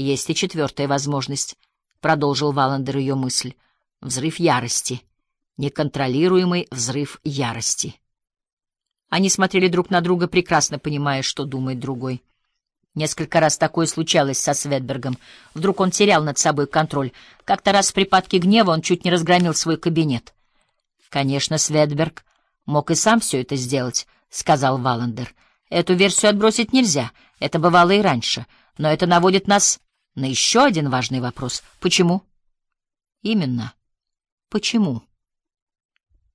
Есть и четвертая возможность, — продолжил Валандер ее мысль. Взрыв ярости. Неконтролируемый взрыв ярости. Они смотрели друг на друга, прекрасно понимая, что думает другой. Несколько раз такое случалось со Светбергом. Вдруг он терял над собой контроль. Как-то раз в припадке гнева он чуть не разгромил свой кабинет. «Конечно, Светберг мог и сам все это сделать», — сказал Валандер. «Эту версию отбросить нельзя. Это бывало и раньше. Но это наводит нас на еще один важный вопрос. Почему?» «Именно. Почему?»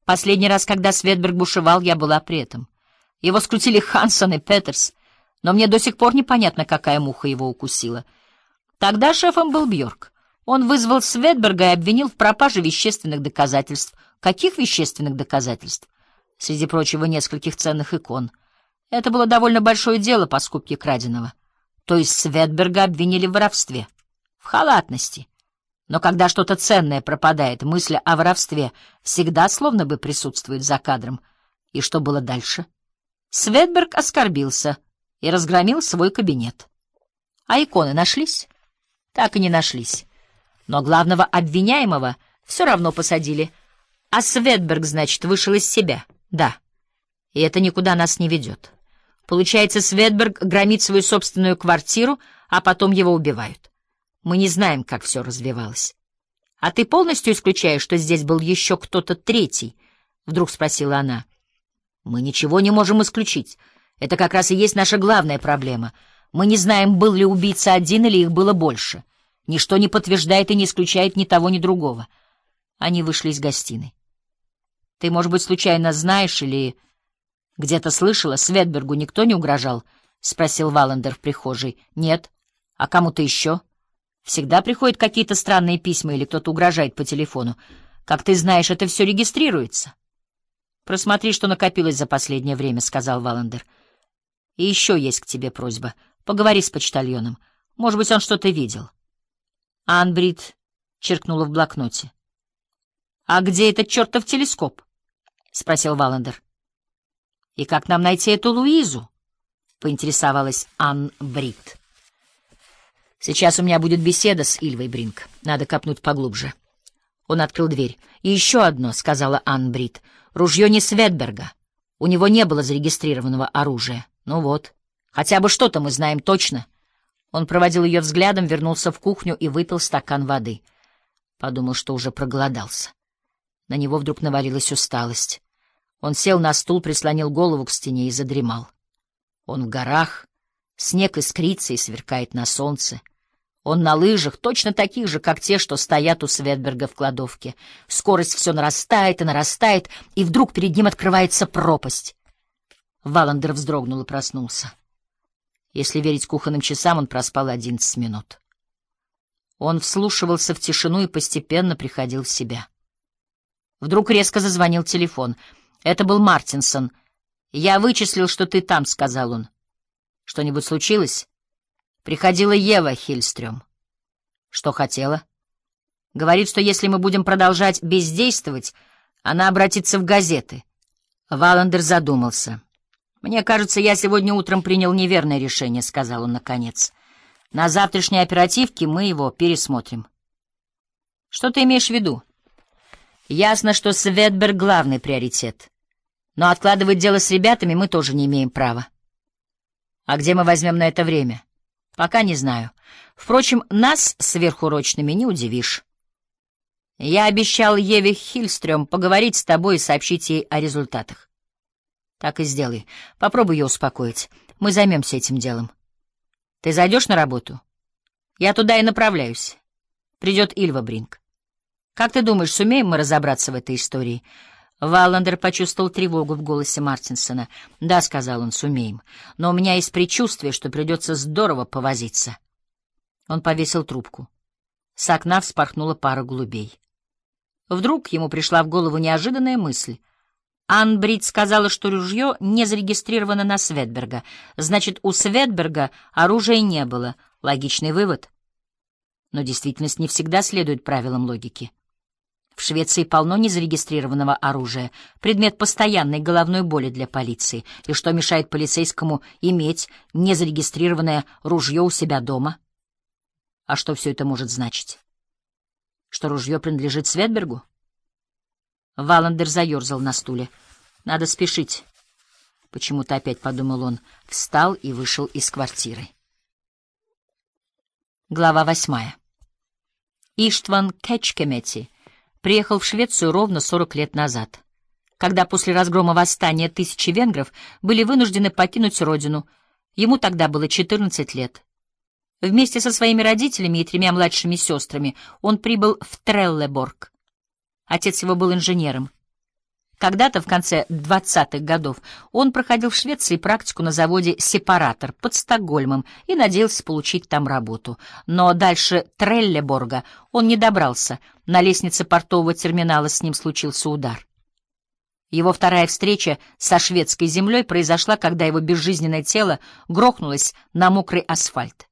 Последний раз, когда Светберг бушевал, я была при этом. Его скрутили Хансон и Петерс, но мне до сих пор непонятно, какая муха его укусила. Тогда шефом был Бьорк. Он вызвал Светберга и обвинил в пропаже вещественных доказательств. Каких вещественных доказательств? Среди прочего, нескольких ценных икон. Это было довольно большое дело по скупке краденого. То есть Светберга обвинили в воровстве, в халатности. Но когда что-то ценное пропадает, мысль о воровстве всегда словно бы присутствует за кадром. И что было дальше? Светберг оскорбился и разгромил свой кабинет. А иконы нашлись? Так и не нашлись. Но главного обвиняемого все равно посадили. А Светберг, значит, вышел из себя. Да. И это никуда нас не ведет. Получается, Светберг громит свою собственную квартиру, а потом его убивают. Мы не знаем, как все развивалось. — А ты полностью исключаешь, что здесь был еще кто-то третий? — вдруг спросила она. — Мы ничего не можем исключить. Это как раз и есть наша главная проблема. Мы не знаем, был ли убийца один или их было больше. Ничто не подтверждает и не исключает ни того, ни другого. Они вышли из гостиной. — Ты, может быть, случайно знаешь или где-то слышала, Светбергу никто не угрожал? — спросил Валандер в прихожей. — Нет. А кому-то еще? — Всегда приходят какие-то странные письма или кто-то угрожает по телефону. Как ты знаешь, это все регистрируется. Просмотри, что накопилось за последнее время, — сказал Валандер. И еще есть к тебе просьба. Поговори с почтальоном. Может быть, он что-то видел. Анбрид черкнула в блокноте. — А где этот чертов телескоп? — спросил Валандер. — И как нам найти эту Луизу? — поинтересовалась Ан Брит. Сейчас у меня будет беседа с Ильвой Бринк. Надо копнуть поглубже. Он открыл дверь. «И еще одно», — сказала Анн Брит. «Ружье не Светберга. У него не было зарегистрированного оружия. Ну вот. Хотя бы что-то мы знаем точно». Он проводил ее взглядом, вернулся в кухню и выпил стакан воды. Подумал, что уже проголодался. На него вдруг навалилась усталость. Он сел на стул, прислонил голову к стене и задремал. Он в горах, снег искрится и сверкает на солнце — он на лыжах, точно таких же, как те, что стоят у Светберга в кладовке. Скорость все нарастает и нарастает, и вдруг перед ним открывается пропасть. Валандер вздрогнул и проснулся. Если верить кухонным часам, он проспал одиннадцать минут. Он вслушивался в тишину и постепенно приходил в себя. Вдруг резко зазвонил телефон. Это был Мартинсон. «Я вычислил, что ты там», — сказал он. «Что-нибудь случилось?» Приходила Ева Хильстрём. Что хотела? Говорит, что если мы будем продолжать бездействовать, она обратится в газеты. Валандер задумался. «Мне кажется, я сегодня утром принял неверное решение», — сказал он наконец. «На завтрашней оперативке мы его пересмотрим». «Что ты имеешь в виду?» «Ясно, что Светберг — главный приоритет. Но откладывать дело с ребятами мы тоже не имеем права». «А где мы возьмем на это время?» Пока не знаю. Впрочем, нас сверхурочными не удивишь. Я обещал Еве Хильстрём поговорить с тобой и сообщить ей о результатах. Так и сделай. Попробуй ее успокоить. Мы займемся этим делом. Ты зайдешь на работу? Я туда и направляюсь. Придет Ильва Бринг. Как ты думаешь, сумеем мы разобраться в этой истории? Валандер почувствовал тревогу в голосе Мартинсона. «Да», — сказал он, — «сумеем. Но у меня есть предчувствие, что придется здорово повозиться». Он повесил трубку. С окна вспорхнула пара голубей. Вдруг ему пришла в голову неожиданная мысль. Ан Брит сказала, что ружье не зарегистрировано на Светберга. Значит, у Светберга оружия не было. Логичный вывод. Но действительность не всегда следует правилам логики. В Швеции полно незарегистрированного оружия, предмет постоянной головной боли для полиции. И что мешает полицейскому иметь незарегистрированное ружье у себя дома? А что все это может значить? Что ружье принадлежит Светбергу? Валандер заерзал на стуле. Надо спешить. Почему-то опять подумал он, встал и вышел из квартиры. Глава восьмая. Иштван Кетчкемети приехал в Швецию ровно 40 лет назад, когда после разгрома восстания тысячи венгров были вынуждены покинуть родину. Ему тогда было 14 лет. Вместе со своими родителями и тремя младшими сестрами он прибыл в Треллеборг. Отец его был инженером. Когда-то в конце 20-х годов он проходил в Швеции практику на заводе «Сепаратор» под Стокгольмом и надеялся получить там работу. Но дальше Треллеборга он не добрался. На лестнице портового терминала с ним случился удар. Его вторая встреча со шведской землей произошла, когда его безжизненное тело грохнулось на мокрый асфальт.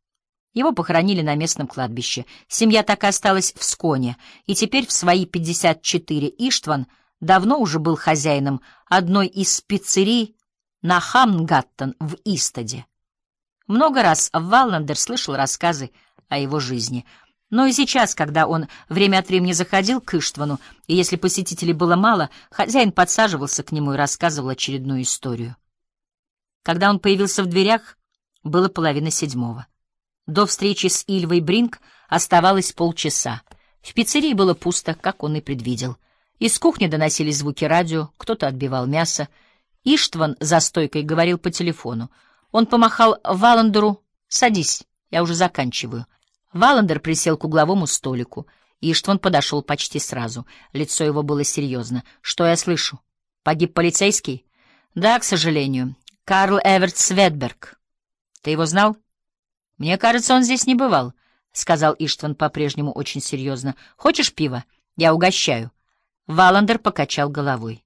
Его похоронили на местном кладбище. Семья так и осталась в Сконе, и теперь в свои 54 Иштван — давно уже был хозяином одной из пиццерий на Хамнгаттен в Истаде. Много раз Валландер слышал рассказы о его жизни, но и сейчас, когда он время от времени заходил к Иштвану, и если посетителей было мало, хозяин подсаживался к нему и рассказывал очередную историю. Когда он появился в дверях, было половина седьмого. До встречи с Ильвой Бринг оставалось полчаса. В пиццерии было пусто, как он и предвидел — из кухни доносились звуки радио, кто-то отбивал мясо. Иштван за стойкой говорил по телефону. Он помахал Валандеру «Садись, я уже заканчиваю». Валандер присел к угловому столику. Иштван подошел почти сразу. Лицо его было серьезно. «Что я слышу? Погиб полицейский?» «Да, к сожалению. Карл Эверт Светберг. Ты его знал?» «Мне кажется, он здесь не бывал», — сказал Иштван по-прежнему очень серьезно. «Хочешь пива? Я угощаю». Валандер покачал головой.